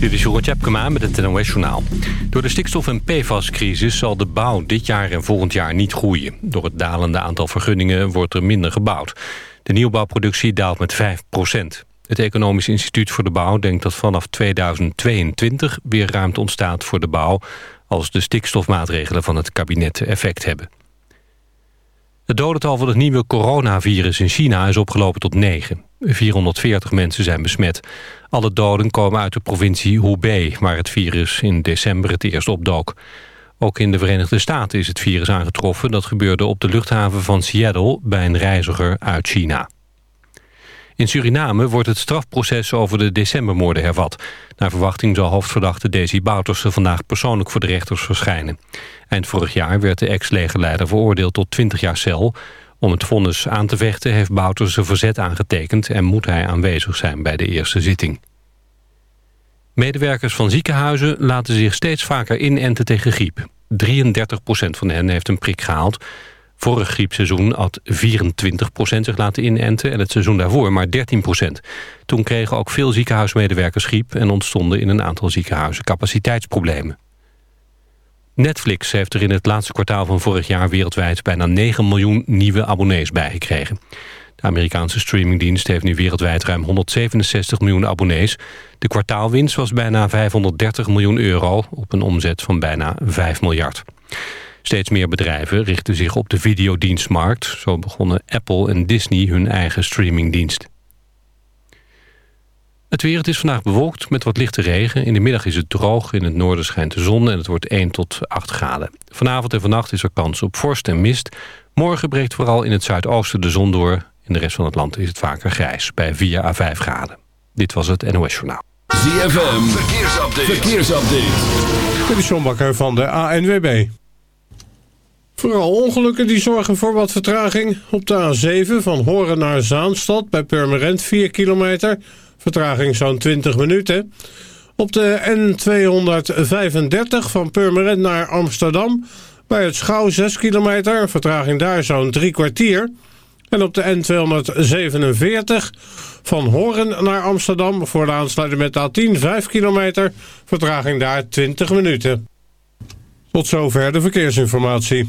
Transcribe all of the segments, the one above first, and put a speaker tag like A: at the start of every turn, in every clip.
A: Dit is Jeroen Tjepkema met het NOS Journaal. Door de stikstof- en PFAS-crisis zal de bouw dit jaar en volgend jaar niet groeien. Door het dalende aantal vergunningen wordt er minder gebouwd. De nieuwbouwproductie daalt met 5% Het Economisch Instituut voor de Bouw denkt dat vanaf 2022 weer ruimte ontstaat voor de bouw... als de stikstofmaatregelen van het kabinet effect hebben. Het dodental van het nieuwe coronavirus in China is opgelopen tot 9. 440 mensen zijn besmet. Alle doden komen uit de provincie Hubei... waar het virus in december het eerst opdook. Ook in de Verenigde Staten is het virus aangetroffen. Dat gebeurde op de luchthaven van Seattle bij een reiziger uit China. In Suriname wordt het strafproces over de decembermoorden hervat. Naar verwachting zal hoofdverdachte Desi Bouterse vandaag persoonlijk voor de rechters verschijnen. Eind vorig jaar werd de ex-legerleider veroordeeld tot 20 jaar cel. Om het vonnis aan te vechten heeft Bouterse verzet aangetekend... en moet hij aanwezig zijn bij de eerste zitting. Medewerkers van ziekenhuizen laten zich steeds vaker inenten tegen griep. 33% van hen heeft een prik gehaald. Vorig griepseizoen had 24% zich laten inenten... en het seizoen daarvoor maar 13% Toen kregen ook veel ziekenhuismedewerkers griep... en ontstonden in een aantal ziekenhuizen capaciteitsproblemen. Netflix heeft er in het laatste kwartaal van vorig jaar wereldwijd... bijna 9 miljoen nieuwe abonnees bijgekregen. De Amerikaanse streamingdienst heeft nu wereldwijd ruim 167 miljoen abonnees. De kwartaalwinst was bijna 530 miljoen euro... op een omzet van bijna 5 miljard. Steeds meer bedrijven richten zich op de videodienstmarkt. Zo begonnen Apple en Disney hun eigen streamingdienst. Het weer, het is vandaag bewolkt met wat lichte regen. In de middag is het droog, in het noorden schijnt de zon... en het wordt 1 tot 8 graden. Vanavond en vannacht is er kans op vorst en mist. Morgen breekt vooral in het zuidoosten de zon door. In de rest van het land is het vaker grijs, bij 4 à 5 graden. Dit was het NOS Journaal.
B: ZFM, verkeersupdate. verkeersupdate.
C: Dit is John Bakker van de ANWB. Vooral ongelukken die zorgen voor wat vertraging. Op de A7 van Horen naar Zaanstad bij Purmerend 4 kilometer. Vertraging zo'n 20 minuten. Op de N235 van Purmerend naar Amsterdam bij het Schouw 6 kilometer. Vertraging daar zo'n drie kwartier. En op de N247 van Horen naar Amsterdam voor de aansluiting met de A10 5 kilometer. Vertraging daar 20 minuten. Tot zover de verkeersinformatie.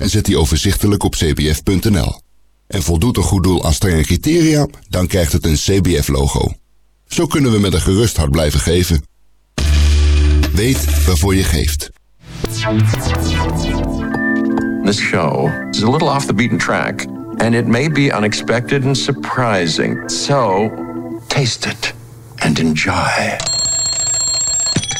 D: en zet die overzichtelijk op cbf.nl. En voldoet een goed doel aan strenge criteria, dan krijgt het een CBF-logo. Zo kunnen we met een gerust hart blijven geven. Weet waarvoor je geeft.
E: This show is a little off the beaten track, and it may be unexpected and surprising. So, taste it and enjoy.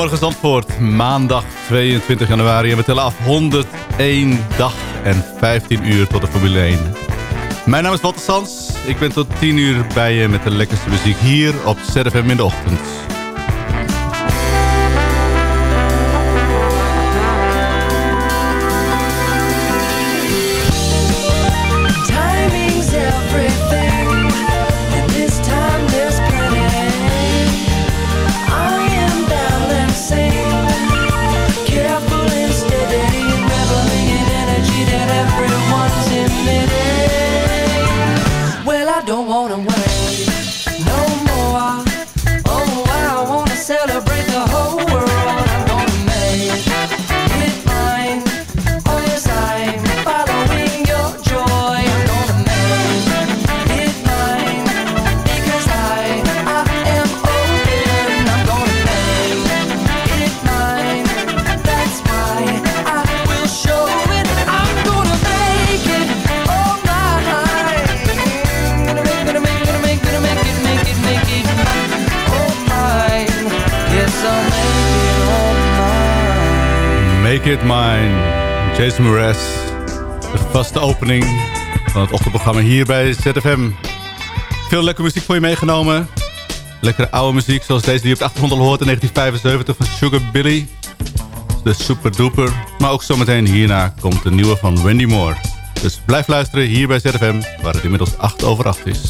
F: Goedemorgen Zandvoort, maandag 22 januari en we tellen af 101 dag en 15 uur tot de Formule 1. Mijn naam is Walter Sans, ik ben tot 10 uur bij je met de lekkerste muziek hier op ZFM in de ochtend.
G: It Mine,
F: Jason Mraz. De vaste opening van het ochtendprogramma hier bij ZFM. Veel lekkere muziek voor je meegenomen. Lekkere oude muziek zoals deze die je op de achtergrond al hoort in 1975 van Sugar Billy. De Super Duper. Maar ook zometeen hierna komt de nieuwe van Wendy Moore. Dus blijf luisteren hier bij ZFM waar het inmiddels 8 over 8 is.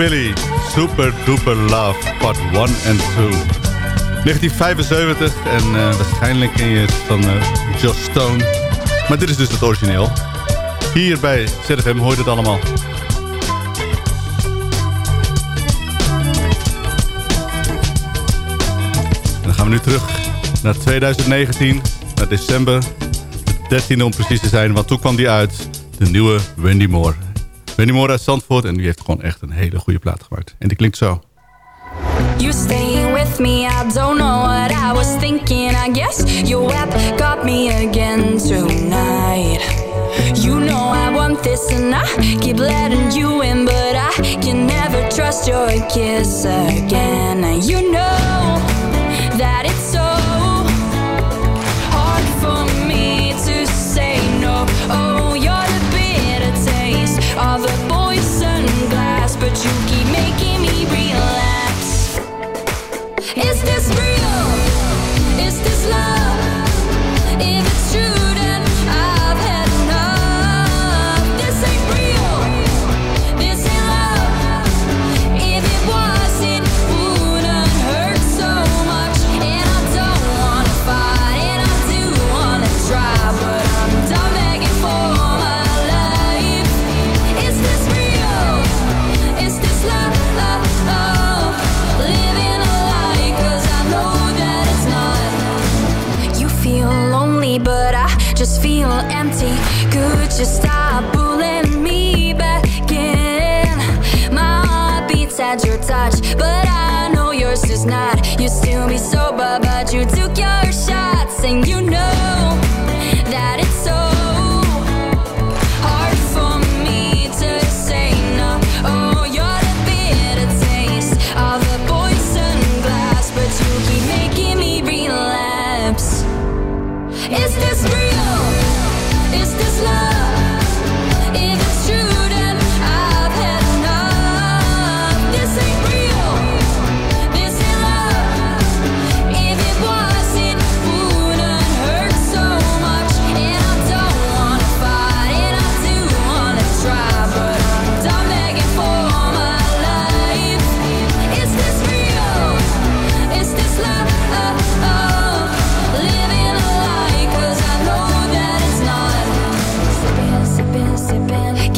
F: Billy, Super Duper Love, part 1 en 2. 1975 en waarschijnlijk ken je het van uh, Joss Stone. Maar dit is dus het origineel. Hier bij ZFM hoort het allemaal. Dan gaan we nu terug naar 2019, naar december. De 13e om precies te zijn, want toen kwam die uit. De nieuwe Wendy Moore. Wendy Moore uit Zandvoort en die heeft gewoon echt een hele goede plaat gemaakt. En die klinkt zo.
H: You staying with me, I don't know what I was thinking. I guess your web got me again tonight. You know I want this and I keep letting you in, but I can never trust your kiss again. You know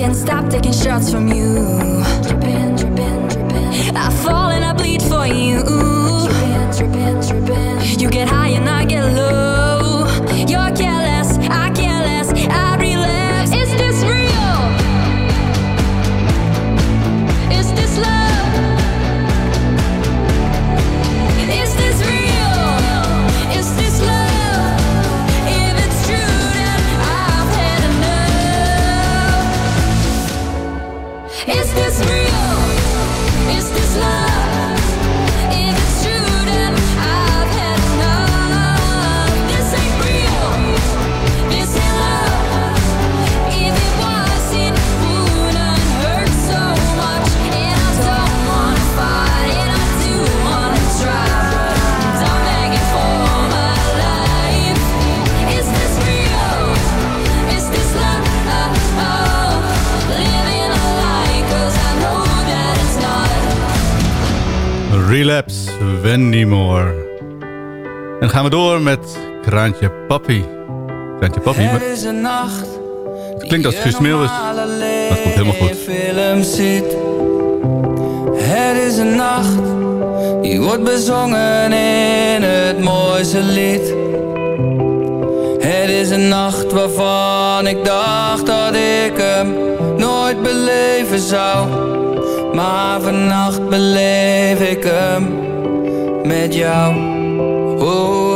H: Can't stop taking shots from you. Dripping, dripping, dripping. I fall and I bleed for you. Dripping, dripping, dripping. You get high and I get low. Relapse,
F: Wendy Moore. En dan gaan we door met Kraantje Papi. Kraantje Papi,
G: Het is een nacht.
F: het klinkt als Guus Meeuwis. Maar het komt helemaal goed.
G: film ziet. Het is een nacht die wordt bezongen in het mooiste lied. Het is een nacht waarvan ik dacht dat ik hem nooit beleven zou. Maar vannacht beleef ik hem met jou. Oh,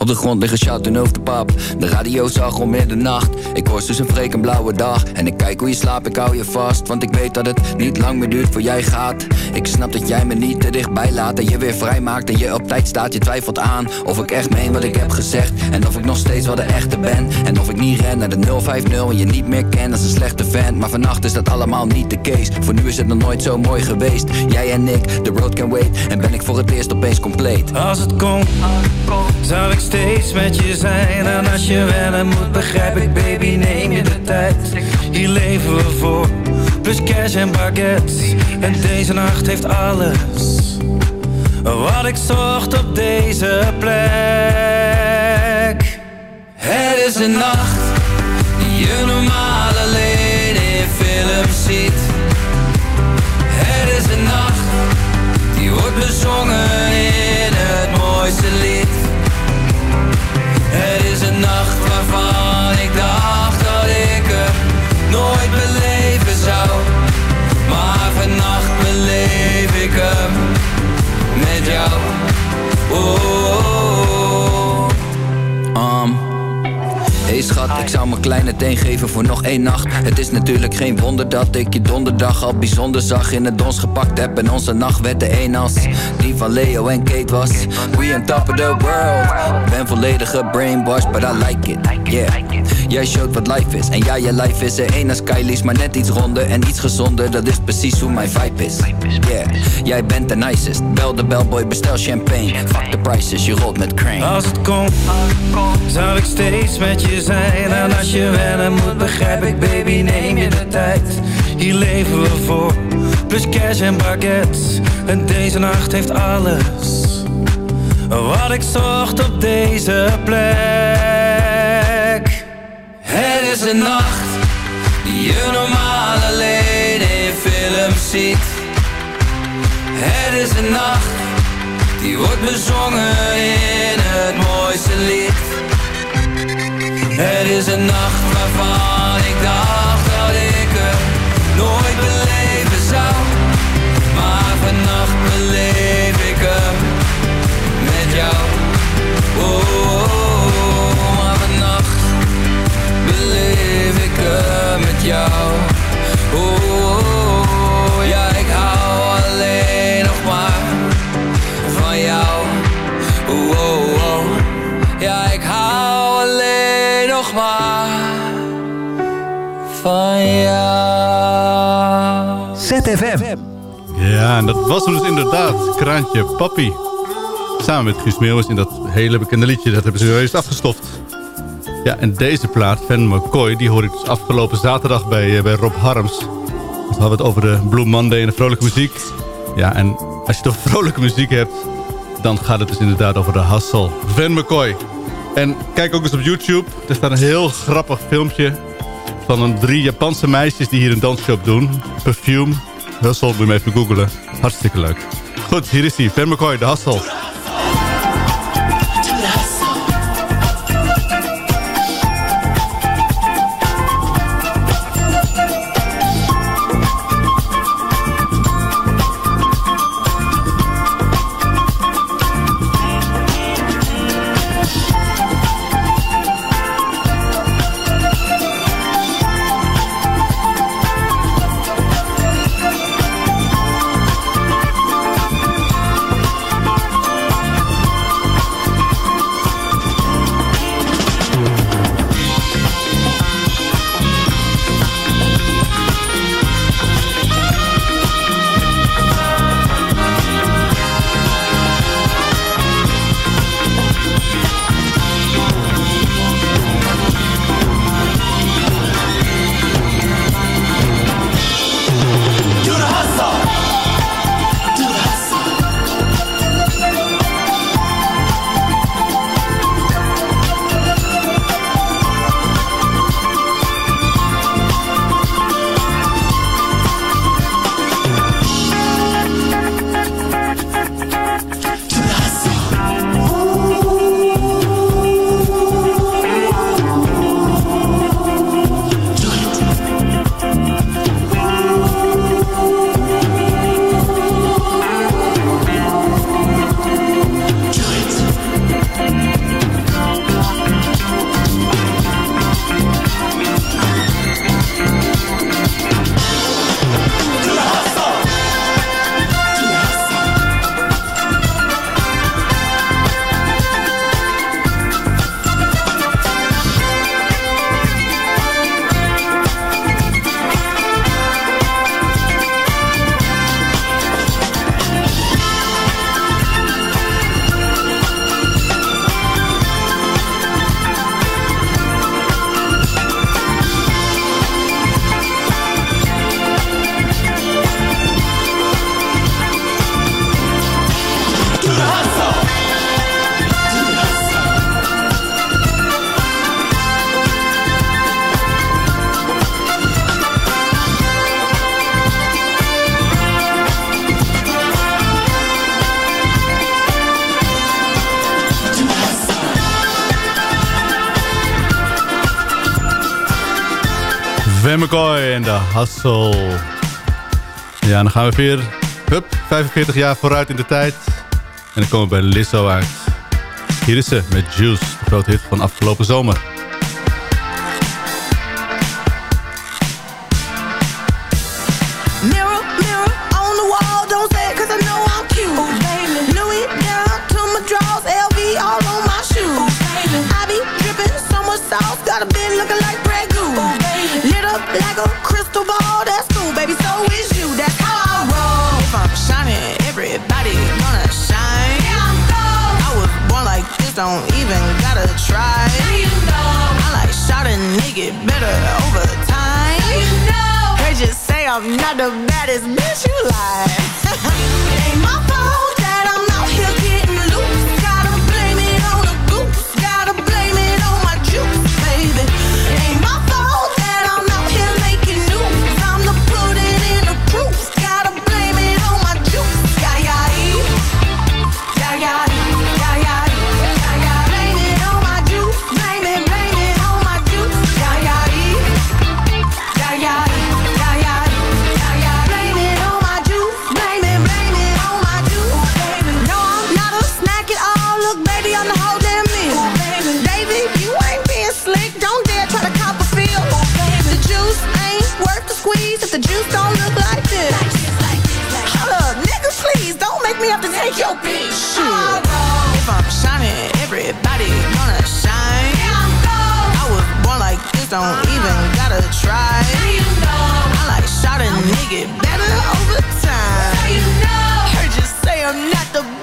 I: op de grond liggen shouten over de pap. De radio zag om middernacht. Ik hoor dus een een blauwe dag. En ik kijk hoe je slaapt, ik hou je vast. Want ik weet dat het niet lang meer duurt voor jij gaat. Ik snap dat jij me niet te dichtbij laat. En je weer vrij maakt en je op tijd staat. Je twijfelt aan of ik echt meen wat ik heb gezegd. En of ik nog steeds wel de echte ben. En of ik niet ren naar de 050 en je niet meer ken als een slechte vent. Maar vannacht is dat allemaal niet de case. Voor nu is het nog nooit zo mooi geweest. Jij en ik, the road can wait. En ben ik voor het eerst opeens compleet.
G: Als het komt, zal ik
J: steeds met je zijn. En als je wennen moet begrijp ik baby neem je de tijd. Hier leven we voor Plus cash en baguettes. En deze nacht heeft alles Wat ik zocht op deze plek. Het is een nacht Die je normaal alleen in films ziet. Het is een nacht die wordt bezongen in het mooiste lied. Het waarvan ik dacht dat ik hem nooit beleven zou. Maar vannacht beleef ik hem met jou. Oh,
I: Ik zou mijn kleine teen geven voor nog één nacht. Het is natuurlijk geen wonder dat ik je donderdag al bijzonder zag. In het dons gepakt heb en onze nacht werd de een als Die van Leo en Kate was We on top of the world. Ben volledig gebrainwashed, but I like it, yeah. Jij showt wat life is En ja, je life is er één als Kylie's Maar net iets ronder en iets gezonder. Dat is precies hoe mijn vibe is, yeah. Jij bent de nicest. Bel de bellboy, bestel champagne. Fuck the prices, je rolt met crane.
J: Als het komt, zal ik steeds met je En als je wennen moet begrijp ik baby neem je de tijd. Hier leven we voor Plus cash en baguettes. En deze nacht heeft alles Wat ik zocht op deze plek. Het is een nacht Die je normaal alleen in films ziet. Het is een nacht Die wordt bezongen in het mooiste lied het is een nacht waarvan ik dacht dat ik hem nooit beleven zou. Maar vannacht beleef ik hem met jou. Oh, oh, oh, maar vannacht beleef ik hem met jou. Oh, oh, Ja,
F: en dat was dus inderdaad Kraantje Papi. Samen met Guus Meeuwis in dat hele bekende liedje. Dat hebben ze juist afgestoft. Ja, en deze plaat, Van McCoy, die hoor ik dus afgelopen zaterdag bij, eh, bij Rob Harms. We hadden het over de Blue Monday en de vrolijke muziek. Ja, en als je toch vrolijke muziek hebt, dan gaat het dus inderdaad over de hustle. Van McCoy. En kijk ook eens op YouTube. Er staat een heel grappig filmpje van een drie Japanse meisjes die hier een dansshow doen. Perfume. Hustle, moet je even googlen. Hartstikke leuk. Goed, hier is hij. Van McCoy, de hustle. Ben en de Hustle. Ja, dan gaan we weer hup, 45 jaar vooruit in de tijd. En dan komen we bij Lizzo uit. Hier is ze met Juice, de grote hit van afgelopen zomer.
K: don't even gotta try. Now you know. I like shot a nigga better over time. Now you know. They just say I'm not the baddest bitch you like. Ain't my me have to take your bitch. Oh. If I'm shining, everybody gonna shine. Yeah, I'm. I was born like this, don't uh -huh. even gotta try. So you know. I like shot a nigga better over time. So you know. Heard you say I'm not the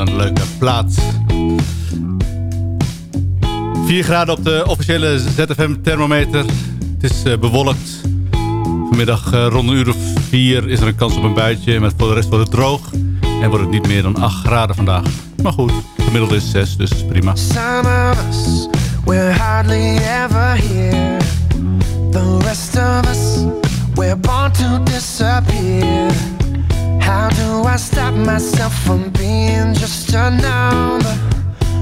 F: een leuke plaats. 4 graden op de officiële ZFM thermometer. Het is eh, bewolkt. Vanmiddag eh, rond een uur of 4 is er een kans op een buitje. Maar voor de rest wordt het droog. En wordt het niet meer dan 8 graden vandaag. Maar goed, gemiddeld is 6, dus prima.
L: Some of us, we're hardly ever here. The rest of us, we're born to disappear. How do I stop myself from being just a number?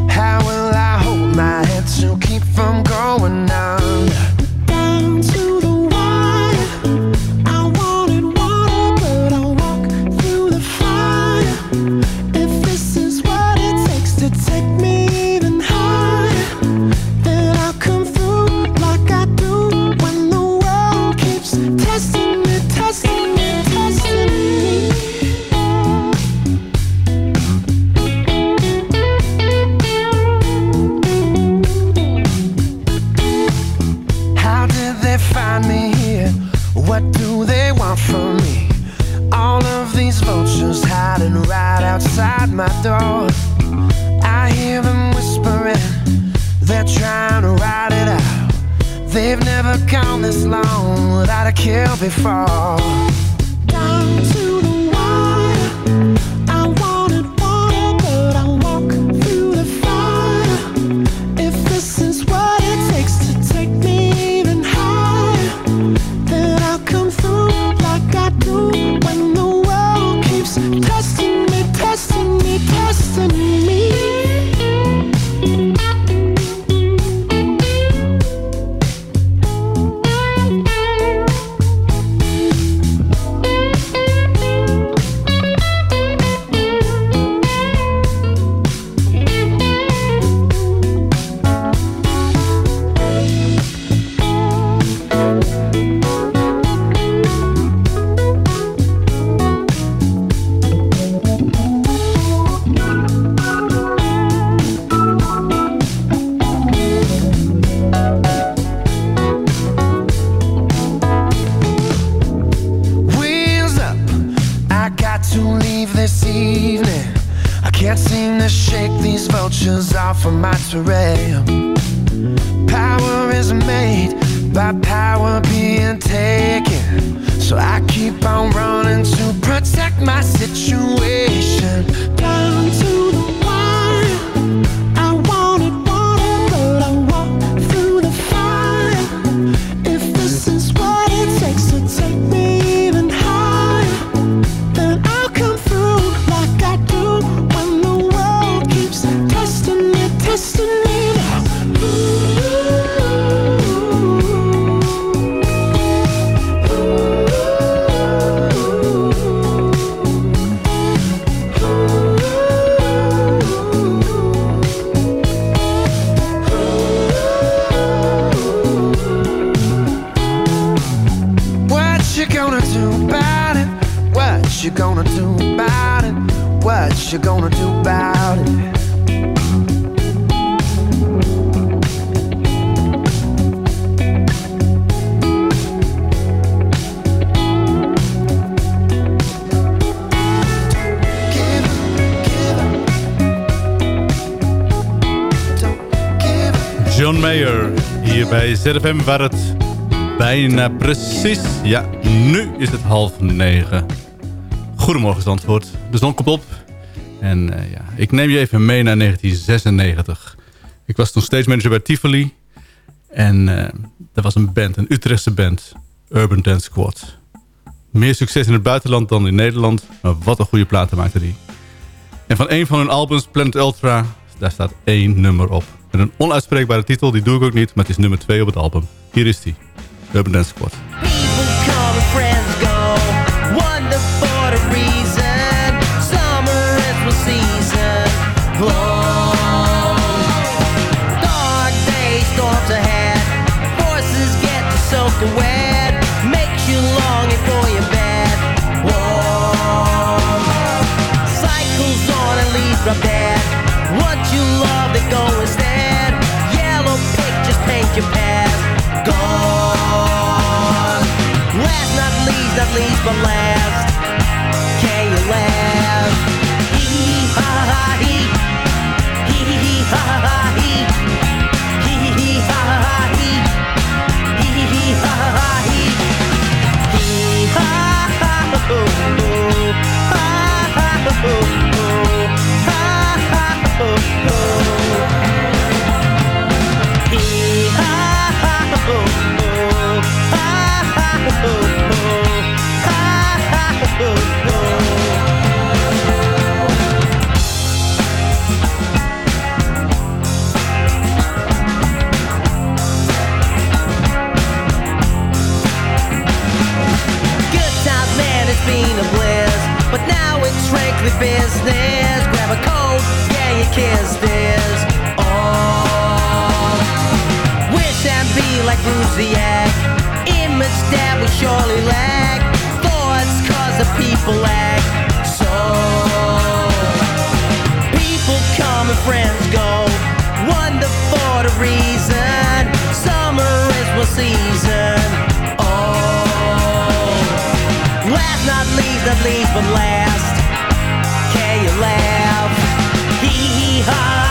L: How will I hold my head to keep from going under? door. I hear them whispering, they're trying to ride it out. They've never gone this long without a kill before.
F: ZFM, waar het bijna precies... Ja, nu is het half negen. Goedemorgen, Zandvoort. De zon komt op. En eh, ja, ik neem je even mee naar 1996. Ik was toen steeds manager bij Tivoli. En uh, er was een band, een Utrechtse band. Urban Dance Squad. Meer succes in het buitenland dan in Nederland. Maar wat een goede platen maakte die. En van een van hun albums, Planet Ultra... daar staat één nummer op. Een onuitspreekbare titel, die doe ik ook niet... maar het is nummer twee op het album. Hier is die. Urban Dance Squad.
M: come and friends go. Wonder for the reason. Not but last. Can you laugh? Hee hee ha ha hee. Hee hee hee ha ha hee. Hee hee ha ha hee. Hee hee ha ha hee. Hee ha ha. Ha. Strictly business. Grab a coat, yeah, you kiss this. Oh, wish I'd be like Brusiak. Image that we surely lack. Thoughts cause the people act so. People come and friends go. Wonder for the reason. Summer is one season. Oh, last not least, not least but last. Laugh? Hee hee ha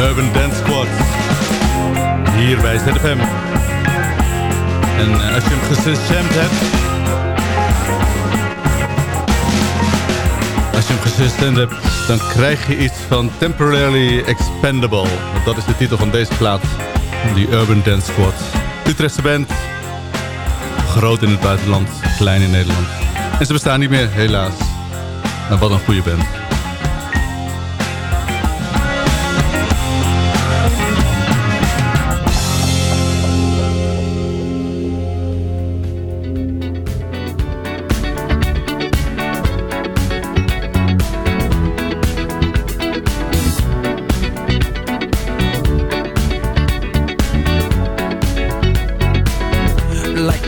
F: Urban Dance Squad. Hier bij ZFM. En eh, als je hem gesestemd hebt... Als je hem gesestemd hebt, dan krijg je iets van Temporarily Expendable. Dat is de titel van deze plaat. Die Urban Dance Squad. Utrechtse band. Groot in het buitenland, klein in Nederland. En ze bestaan niet meer, helaas. Maar wat een goede band.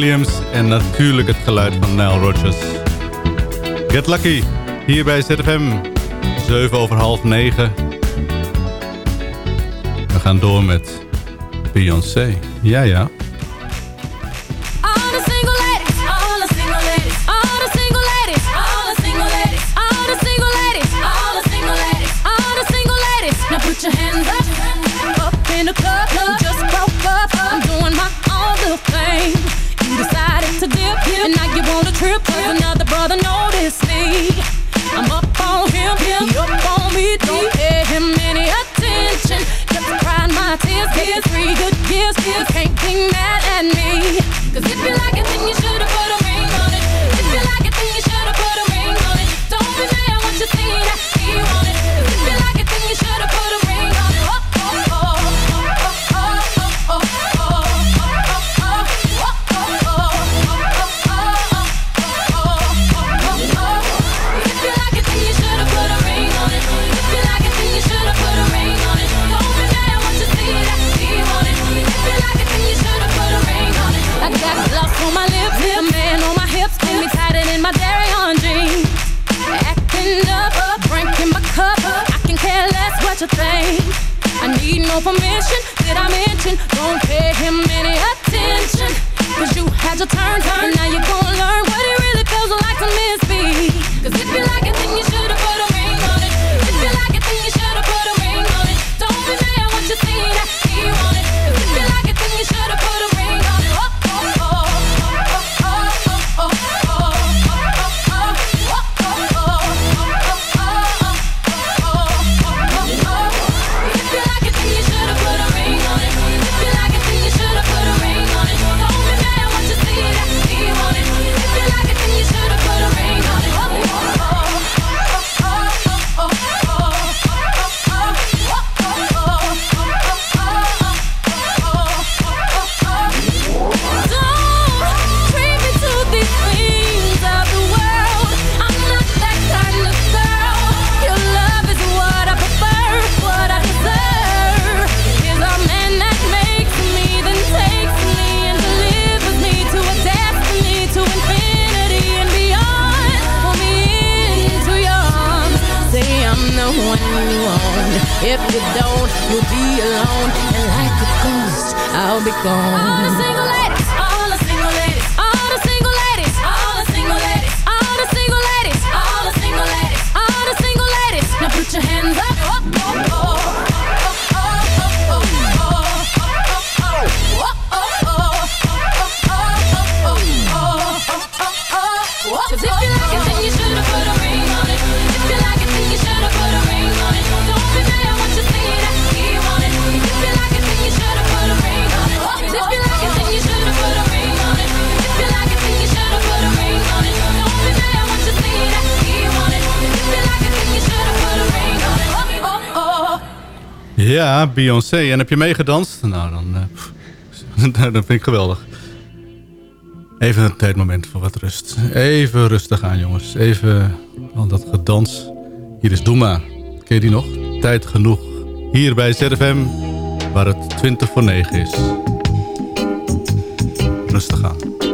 N: Williams en natuurlijk het geluid van Nile Rodgers. Get Lucky, hier bij ZFM, 7 over half 9. We gaan door met Beyoncé. Ja, ja.
O: for permission. Did I mention? Don't pay him any attention. Cause you had your turn, turn, now you're
N: going. Beyoncé. En heb je meegedanst? Nou, dan, uh, dat vind ik geweldig. Even een tijdmoment voor wat rust. Even rustig aan, jongens. Even al dat gedans. Hier is Doema. Ken je die nog? Tijd genoeg. Hier bij ZFM, waar het 20 voor 9 is. Rustig aan.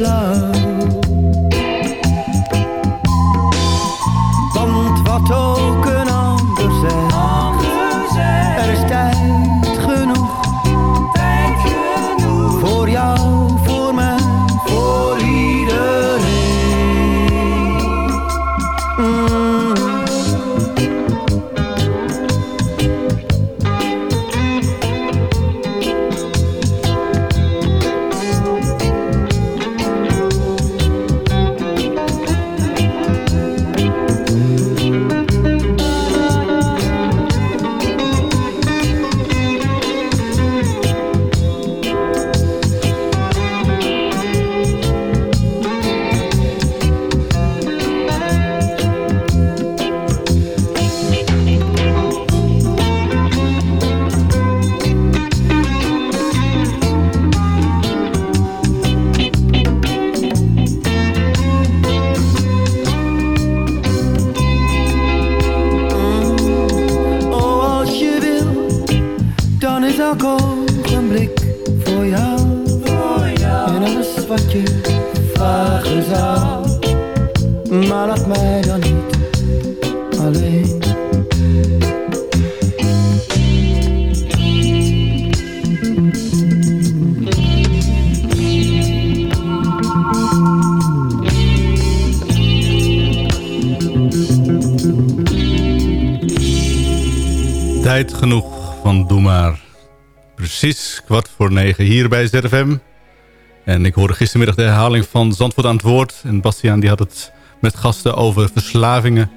P: love voor
Q: hier bij ZFM. En ik hoorde gistermiddag de herhaling van Zandvoort aan het woord. En Bastiaan die had het met gasten over verslavingen.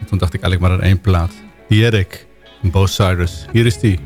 Q: En toen dacht ik eigenlijk maar aan één plaat. Jedek, Bo Cyrus. Hier is die.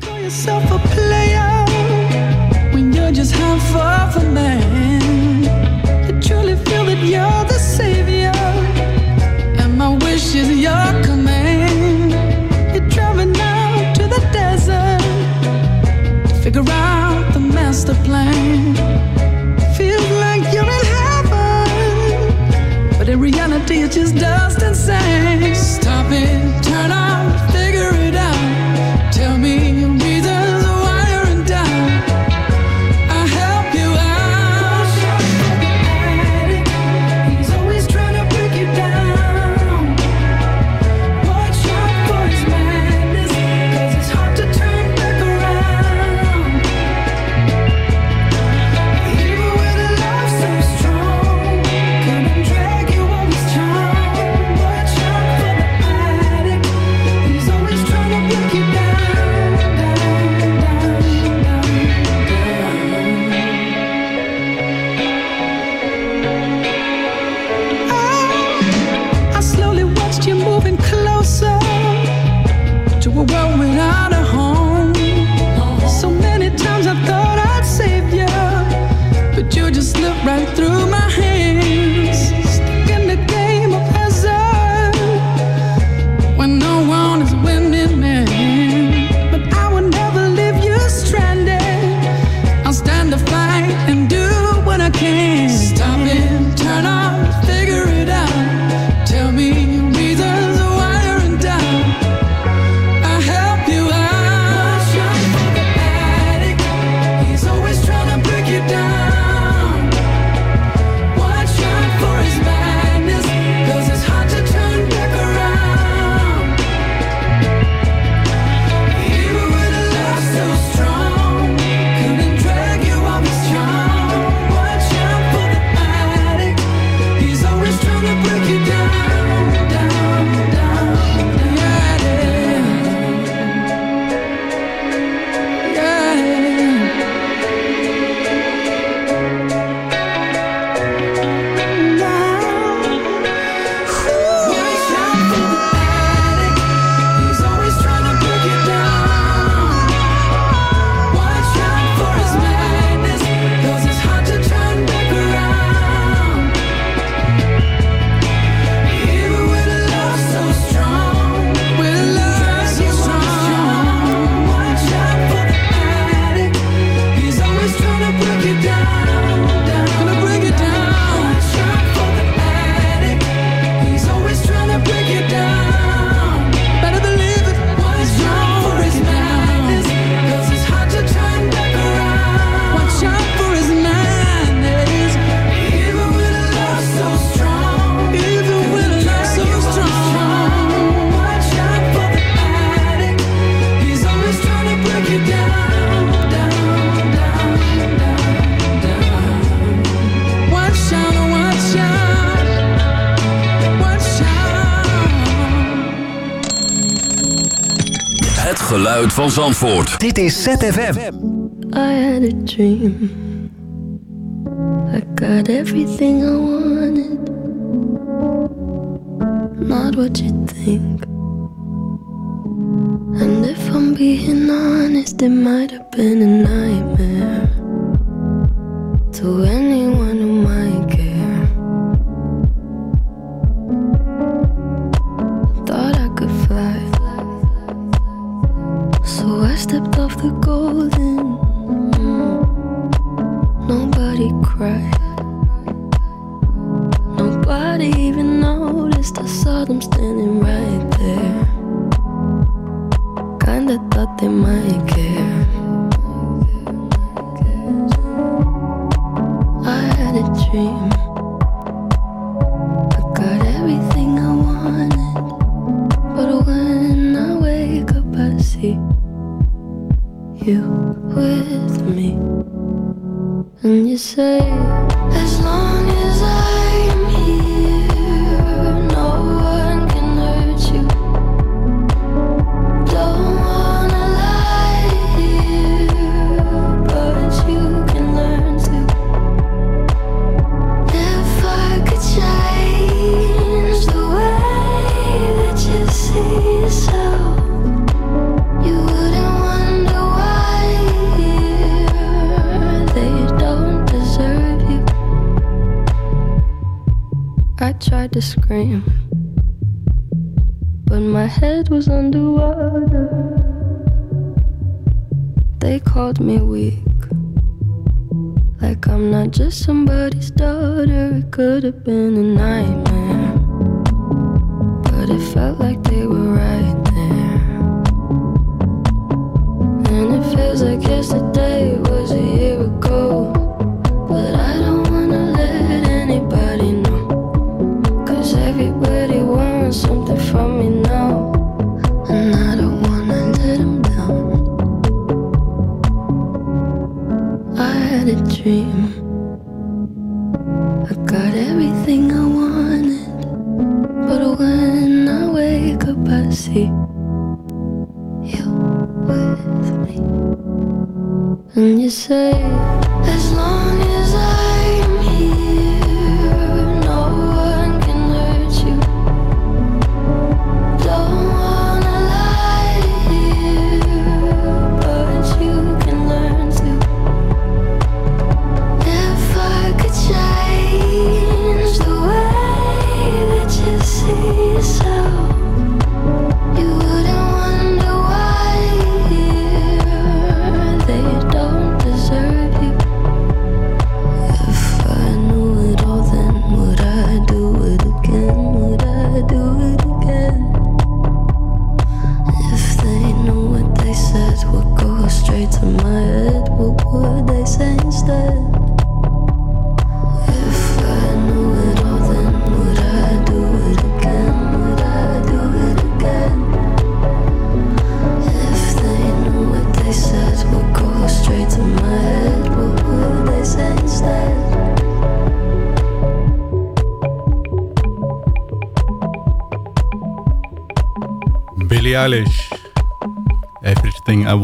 B: van Zandvoort.
R: Dit is ZFM.
S: I had a dream. I got everything I wanted. Not what you think. And if I'm being honest, it might have been a nightmare.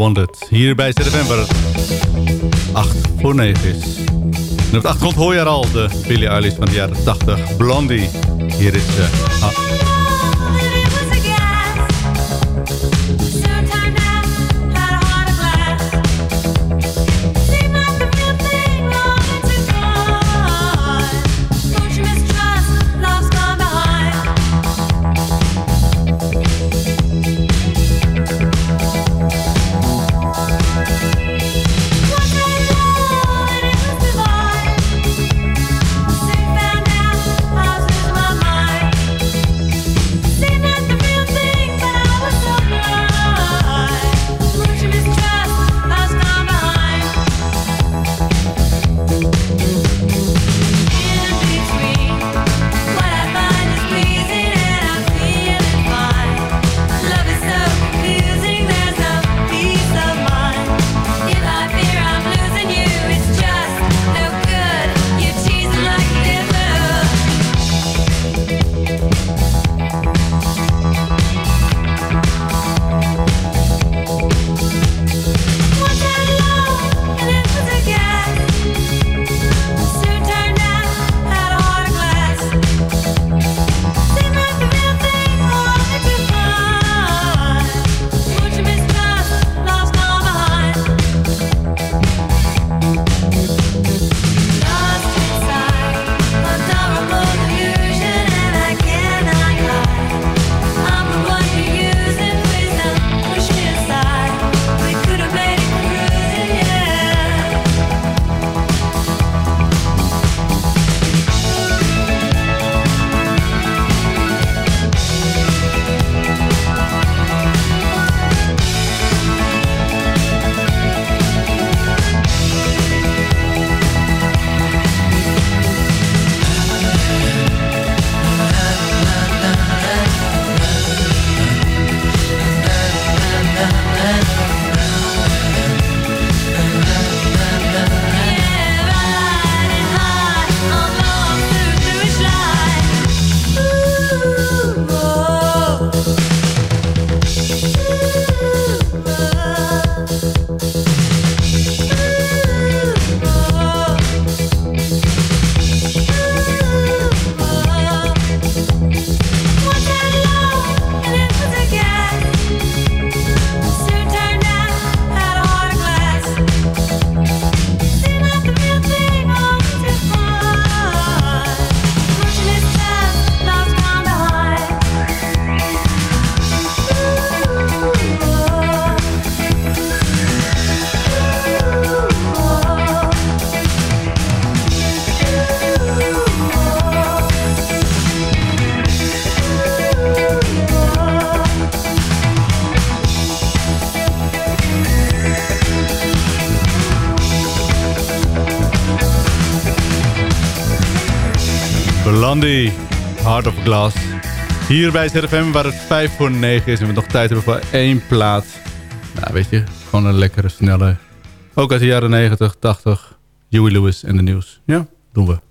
F: Wanted.
T: Hier bij september waar 8 voor 9 is. En op de achtergrond hoor je al de Billie Eilish van de jaren 80. Blondie. Hier is ze.
L: Uh, Glass. Hier bij RFM waar het 5 voor 9 is en we nog tijd hebben voor één plaat. Nou weet je, gewoon een lekkere snelle. Ook uit de jaren 90, 80. Huey Lewis en de nieuws. Ja, doen we.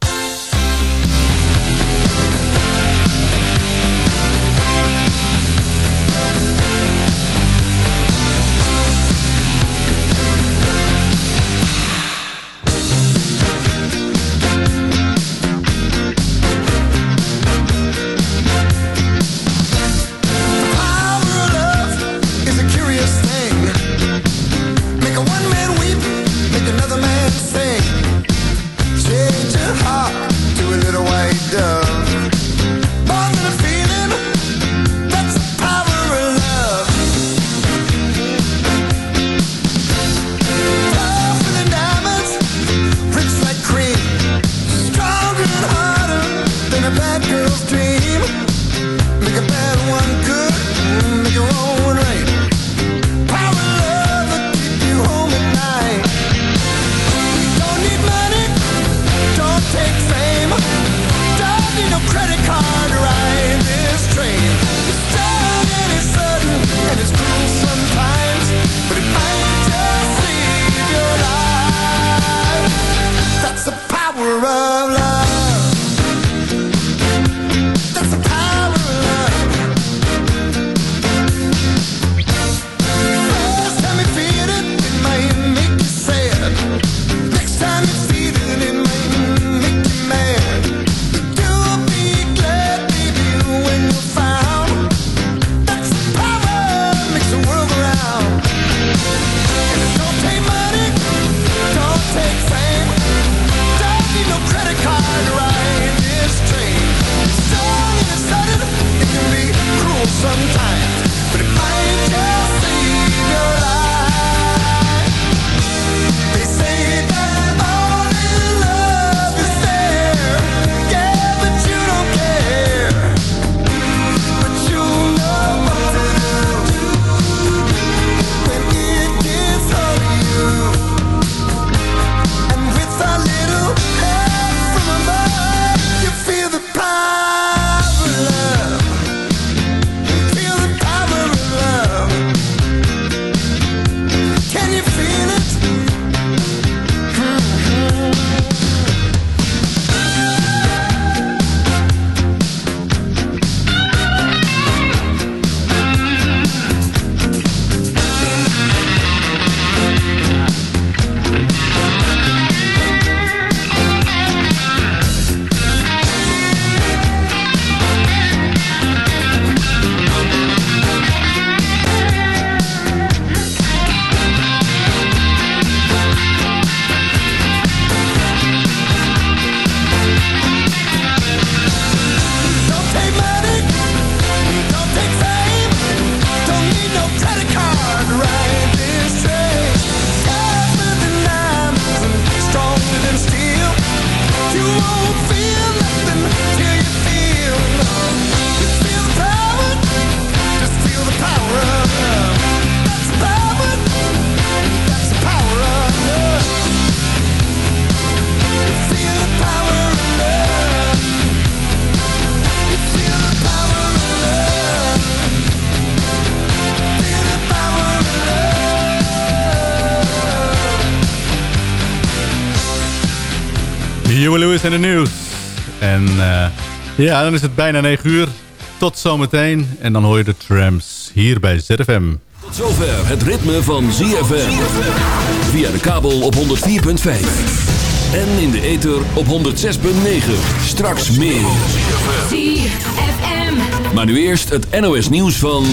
L: In en de nieuws En eh, ja, dan is het bijna 9 uur. Tot zometeen. En dan hoor je de trams hier bij ZFM.
B: Tot zover het ritme van ZFM. Via de kabel op 104.5. En in de ether op 106.9. Straks meer.
H: ZFM.
B: Maar nu eerst het NOS nieuws van...